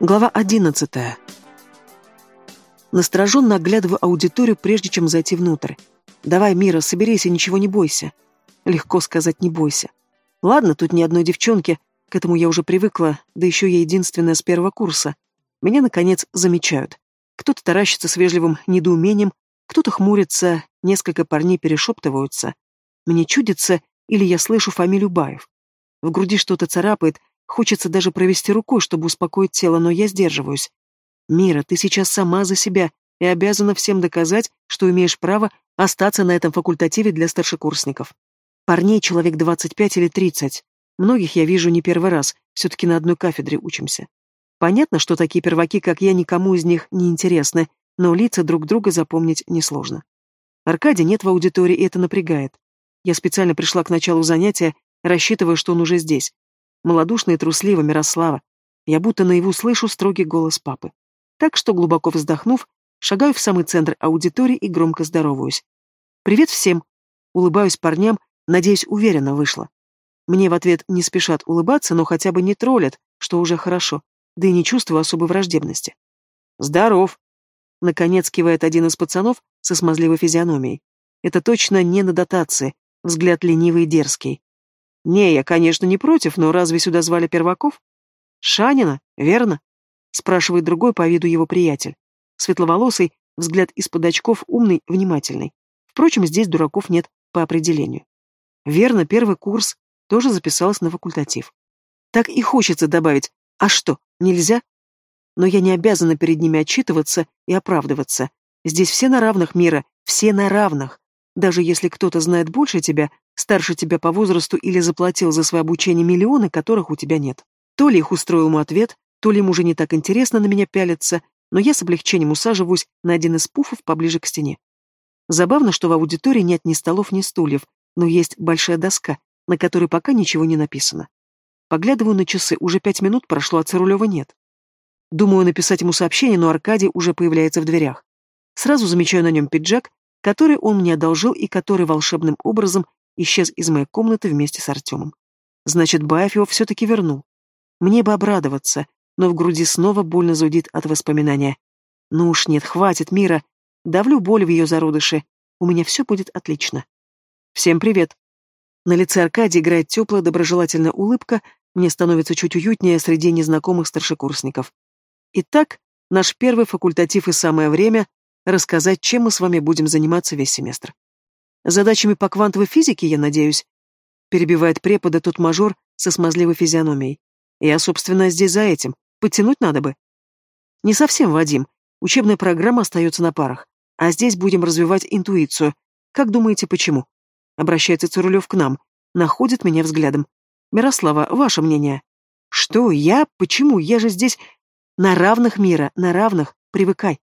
Глава одиннадцатая. Настороженно оглядываю аудиторию, прежде чем зайти внутрь. «Давай, Мира, соберись и ничего не бойся». Легко сказать «не бойся». Ладно, тут ни одной девчонки, к этому я уже привыкла, да еще я единственная с первого курса. Меня, наконец, замечают. Кто-то таращится с вежливым недоумением, кто-то хмурится, несколько парней перешептываются. Мне чудится, или я слышу фамилию Баев. В груди что-то царапает, Хочется даже провести рукой, чтобы успокоить тело, но я сдерживаюсь. Мира, ты сейчас сама за себя и обязана всем доказать, что имеешь право остаться на этом факультативе для старшекурсников. Парней человек 25 или 30. Многих я вижу не первый раз, все-таки на одной кафедре учимся. Понятно, что такие перваки, как я, никому из них не интересны, но лица друг друга запомнить несложно. Аркадия нет в аудитории, и это напрягает. Я специально пришла к началу занятия, рассчитывая, что он уже здесь, малодушно и трусливо Мирослава. Я будто наяву слышу строгий голос папы. Так что, глубоко вздохнув, шагаю в самый центр аудитории и громко здороваюсь. «Привет всем!» Улыбаюсь парням, надеюсь, уверенно вышло. Мне в ответ не спешат улыбаться, но хотя бы не троллят, что уже хорошо, да и не чувствую особой враждебности. «Здоров!» Наконец кивает один из пацанов со смазливой физиономией. Это точно не на дотации, взгляд ленивый и дерзкий. «Не, я, конечно, не против, но разве сюда звали перваков?» «Шанина, верно?» — спрашивает другой по виду его приятель. Светловолосый, взгляд из-под очков, умный, внимательный. Впрочем, здесь дураков нет по определению. Верно, первый курс тоже записалась на факультатив. Так и хочется добавить «А что, нельзя?» Но я не обязана перед ними отчитываться и оправдываться. Здесь все на равных мира, все на равных. Даже если кто-то знает больше тебя, старше тебя по возрасту или заплатил за свое обучение миллионы, которых у тебя нет. То ли их устроил ему ответ, то ли ему уже не так интересно на меня пялиться, но я с облегчением усаживаюсь на один из пуфов поближе к стене. Забавно, что в аудитории нет ни столов, ни стульев, но есть большая доска, на которой пока ничего не написано. Поглядываю на часы, уже пять минут прошло, а Цирулева нет. Думаю написать ему сообщение, но Аркадий уже появляется в дверях. Сразу замечаю на нем пиджак, который он мне одолжил и который волшебным образом исчез из моей комнаты вместе с Артемом. Значит, Баев его все-таки вернул. Мне бы обрадоваться, но в груди снова больно зудит от воспоминания. Ну уж нет, хватит, Мира. Давлю боль в ее зародыше. У меня все будет отлично. Всем привет. На лице Аркадия играет теплая, доброжелательная улыбка, мне становится чуть уютнее среди незнакомых старшекурсников. Итак, наш первый факультатив и самое время рассказать, чем мы с вами будем заниматься весь семестр. Задачами по квантовой физике, я надеюсь?» Перебивает препода тот мажор со смазливой физиономией. «Я, собственно, здесь за этим. Подтянуть надо бы». «Не совсем, Вадим. Учебная программа остается на парах. А здесь будем развивать интуицию. Как думаете, почему?» Обращается Цурулев к нам. Находит меня взглядом. «Мирослава, ваше мнение?» «Что? Я? Почему? Я же здесь...» «На равных мира, на равных. Привыкай».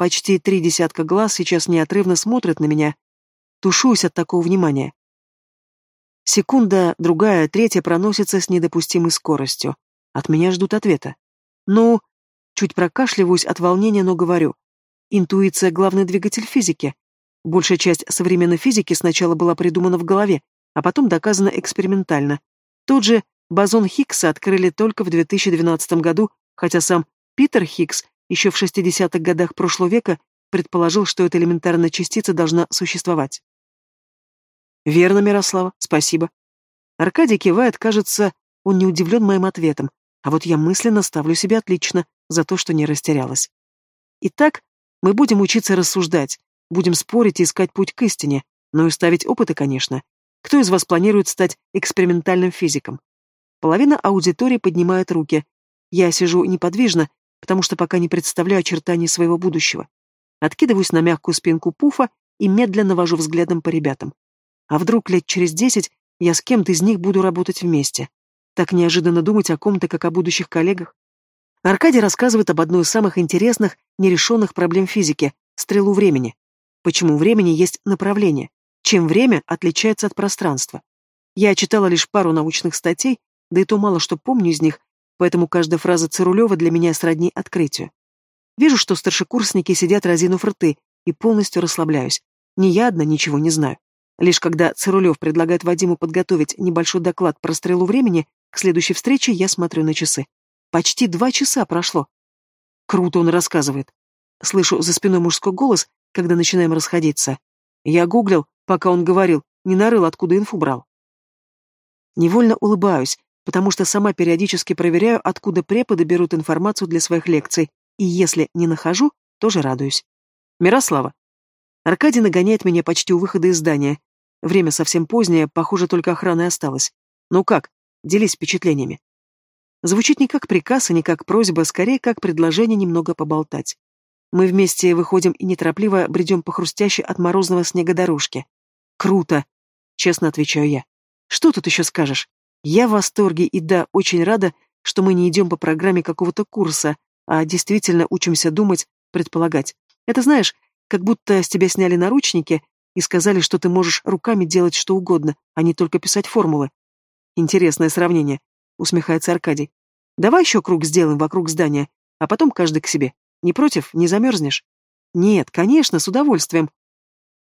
Почти три десятка глаз сейчас неотрывно смотрят на меня. Тушуюсь от такого внимания. Секунда, другая, третья проносится с недопустимой скоростью. От меня ждут ответа. Ну, чуть прокашливаюсь от волнения, но говорю. Интуиция — главный двигатель физики. Большая часть современной физики сначала была придумана в голове, а потом доказана экспериментально. Тот же бозон Хиггса открыли только в 2012 году, хотя сам Питер Хиггс еще в 60-х годах прошлого века предположил, что эта элементарная частица должна существовать. Верно, Мирослава, спасибо. Аркадий кивает, кажется, он не удивлен моим ответом, а вот я мысленно ставлю себе отлично за то, что не растерялась. Итак, мы будем учиться рассуждать, будем спорить и искать путь к истине, но и ставить опыты, конечно. Кто из вас планирует стать экспериментальным физиком? Половина аудитории поднимает руки. Я сижу неподвижно, потому что пока не представляю очертаний своего будущего. Откидываюсь на мягкую спинку пуфа и медленно вожу взглядом по ребятам. А вдруг лет через десять я с кем-то из них буду работать вместе? Так неожиданно думать о ком-то, как о будущих коллегах. Аркадий рассказывает об одной из самых интересных, нерешенных проблем физики — стрелу времени. Почему времени есть направление? Чем время отличается от пространства? Я читала лишь пару научных статей, да и то мало что помню из них, поэтому каждая фраза Цирулева для меня сродни открытию. Вижу, что старшекурсники сидят разинув рты, и полностью расслабляюсь. Ни я одна ничего не знаю. Лишь когда Цирулев предлагает Вадиму подготовить небольшой доклад про стрелу времени, к следующей встрече я смотрю на часы. Почти два часа прошло. Круто он рассказывает. Слышу за спиной мужской голос, когда начинаем расходиться. Я гуглил, пока он говорил, не нарыл, откуда инфу брал. Невольно улыбаюсь, потому что сама периодически проверяю, откуда преподы берут информацию для своих лекций, и если не нахожу, тоже радуюсь. Мирослава. Аркадий нагоняет меня почти у выхода из здания. Время совсем позднее, похоже, только охрана и осталась. Ну как, делись впечатлениями. Звучит не как приказ и не как просьба, скорее как предложение немного поболтать. Мы вместе выходим и неторопливо бредем по хрустящей от морозного снега дорожке. Круто, честно отвечаю я. Что тут еще скажешь? Я в восторге и да, очень рада, что мы не идем по программе какого-то курса, а действительно учимся думать, предполагать. Это знаешь, как будто с тебя сняли наручники и сказали, что ты можешь руками делать что угодно, а не только писать формулы. Интересное сравнение, усмехается Аркадий. Давай еще круг сделаем вокруг здания, а потом каждый к себе. Не против? Не замерзнешь? Нет, конечно, с удовольствием.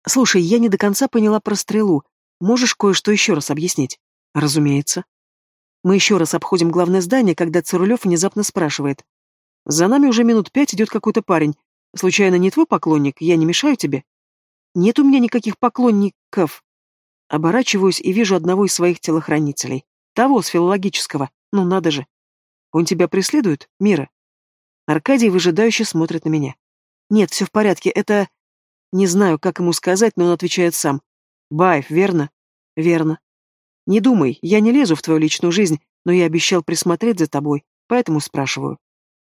Слушай, я не до конца поняла про стрелу. Можешь кое-что еще раз объяснить? Разумеется. Мы еще раз обходим главное здание, когда Цирулев внезапно спрашивает. За нами уже минут пять идет какой-то парень. Случайно не твой поклонник? Я не мешаю тебе? Нет у меня никаких поклонников. Оборачиваюсь и вижу одного из своих телохранителей. Того, с филологического. Ну надо же. Он тебя преследует, Мира? Аркадий выжидающе смотрит на меня. Нет, все в порядке, это... Не знаю, как ему сказать, но он отвечает сам. Баев, верно? Верно. Не думай, я не лезу в твою личную жизнь, но я обещал присмотреть за тобой, поэтому спрашиваю.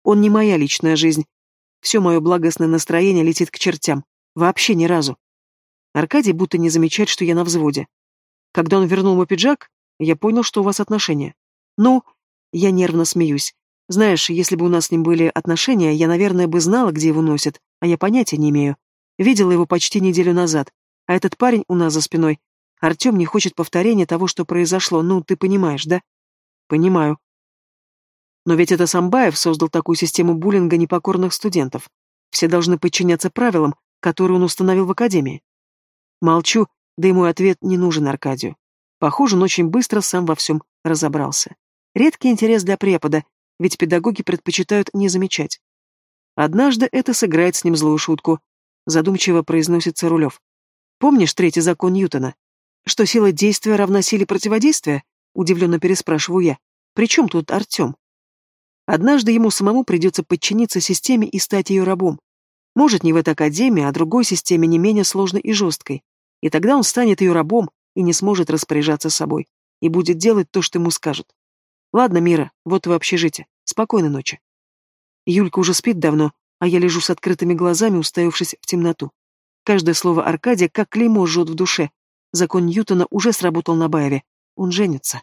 Он не моя личная жизнь. Все мое благостное настроение летит к чертям. Вообще ни разу. Аркадий будто не замечает, что я на взводе. Когда он вернул мой пиджак, я понял, что у вас отношения. Ну, я нервно смеюсь. Знаешь, если бы у нас с ним были отношения, я, наверное, бы знала, где его носит, а я понятия не имею. Видела его почти неделю назад. А этот парень у нас за спиной. Артем не хочет повторения того, что произошло. Ну, ты понимаешь, да? Понимаю. Но ведь это Самбаев создал такую систему буллинга непокорных студентов. Все должны подчиняться правилам, которые он установил в академии. Молчу, да и мой ответ не нужен Аркадию. Похоже, он очень быстро сам во всем разобрался. Редкий интерес для препода, ведь педагоги предпочитают не замечать. Однажды это сыграет с ним злую шутку, задумчиво произносит Царулев. Помнишь третий закон Ньютона? Что сила действия равна силе противодействия? Удивленно переспрашиваю я. При чем тут Артем? Однажды ему самому придется подчиниться системе и стать ее рабом. Может, не в этой академии, а другой системе не менее сложной и жесткой. И тогда он станет ее рабом и не сможет распоряжаться собой. И будет делать то, что ему скажут. Ладно, Мира, вот и в общежитие. Спокойной ночи. Юлька уже спит давно, а я лежу с открытыми глазами, уставившись в темноту. Каждое слово Аркадия как клеймо жжет в душе. Закон Ньютона уже сработал на Баеве. Он женится.